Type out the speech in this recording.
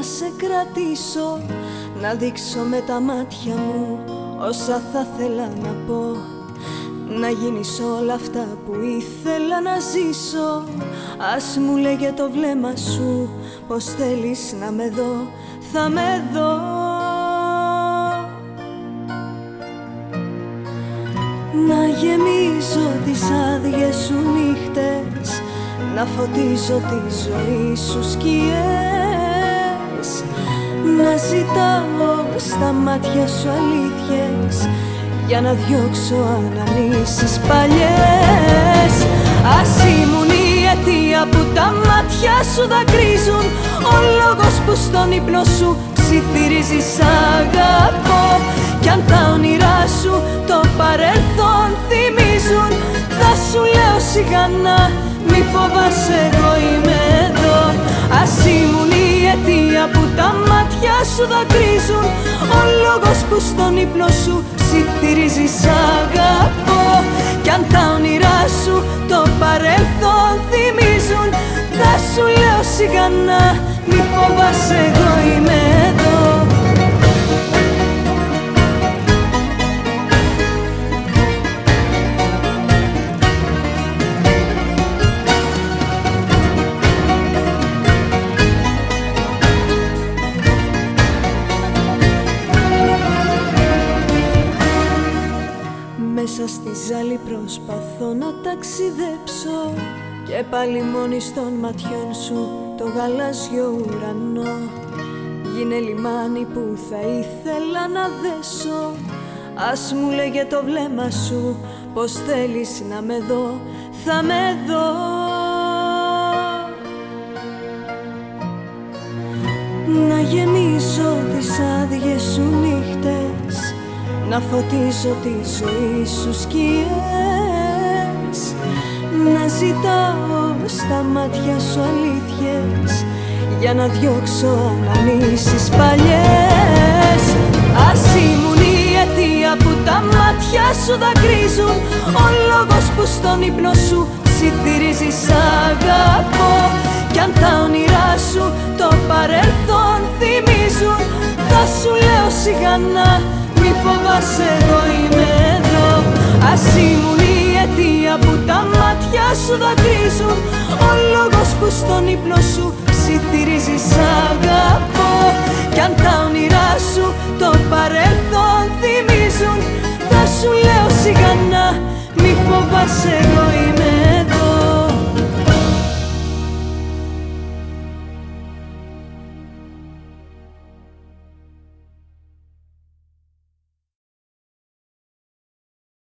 σε κρατήσω Να δείξω με τα μάτια μου όσα θα θέλα να πω. Να γίνεις όλα αυτά που ήθελα να ζήσω. Ας μου λέγε το βλέμμα σου πως θέλεις να με δω. Θα με δω. Να γεμίζω τις άδειες σου νύχτες Να φωτίζω τη ζωή σου σκιές. Να ζητάω στα μάτια σου αλήθειες για να διώξω αναλύσεις παλιές. Ας ήμουν η αιτία που τα μάτια σου δακρύζουν Ο λόγος που στον ύπνο σου ψιθυρίζεις. Σ' αγαπώ Κι αν τα όνειρά σου το παρελθόν θυμίζουν Θα σου λέω σιγανά μη φοβάσαι εγώ είμαι εδώ. Ας ήμουν η αιτία που τα μάτια σου δακρύζουν. Ο λόγος που στον ύπνο σου ψιθυρίζεις σ' αγαπώ. Κι αν τα όνειρά σου το παρελθόν θυμίζουν Θα σου λέω σιγανά μη φοβάσαι εγώ είμαι εδώ Μέσα στη ζάλη προσπαθώ να ταξιδέψω Και πάλι μόνη στον ματιών σου το γαλάζιο ουρανό. Γίνε λιμάνι που θα ήθελα να δέσω. Ας μου λέγε το βλέμμα σου πως θέλεις να με δω. Θα με δω. Να γεμίσω τις άδειες σου νύχτες να φωτίζω τη ζωή σου σκιές. Να ζητάω στα μάτια σου αλήθειες Για να διώξω αναλύσεις παλιές. Ας ήμουν η αιτία που τα μάτια σου δακρύζουν Ο λόγος που στον ύπνο σου ψιθυρίζεις σ' αγαπώ. Κι αν τα όνειρά σου το παρελθόν θυμίζουν Θα σου λέω σιγανά μη φοβάσαι εγώ είμαι εδώ Ας ήμουν η αιτία που τα μάτια σου δακρύζουν Ο λόγος που στον ύπνο σου ψιθυρίζει σ' αγαπώ. Κι αν τα όνειρά σου το παρελθόν θυμίζουν Θα σου λέω σιγανά μη φοβάσαι εγώ είμαι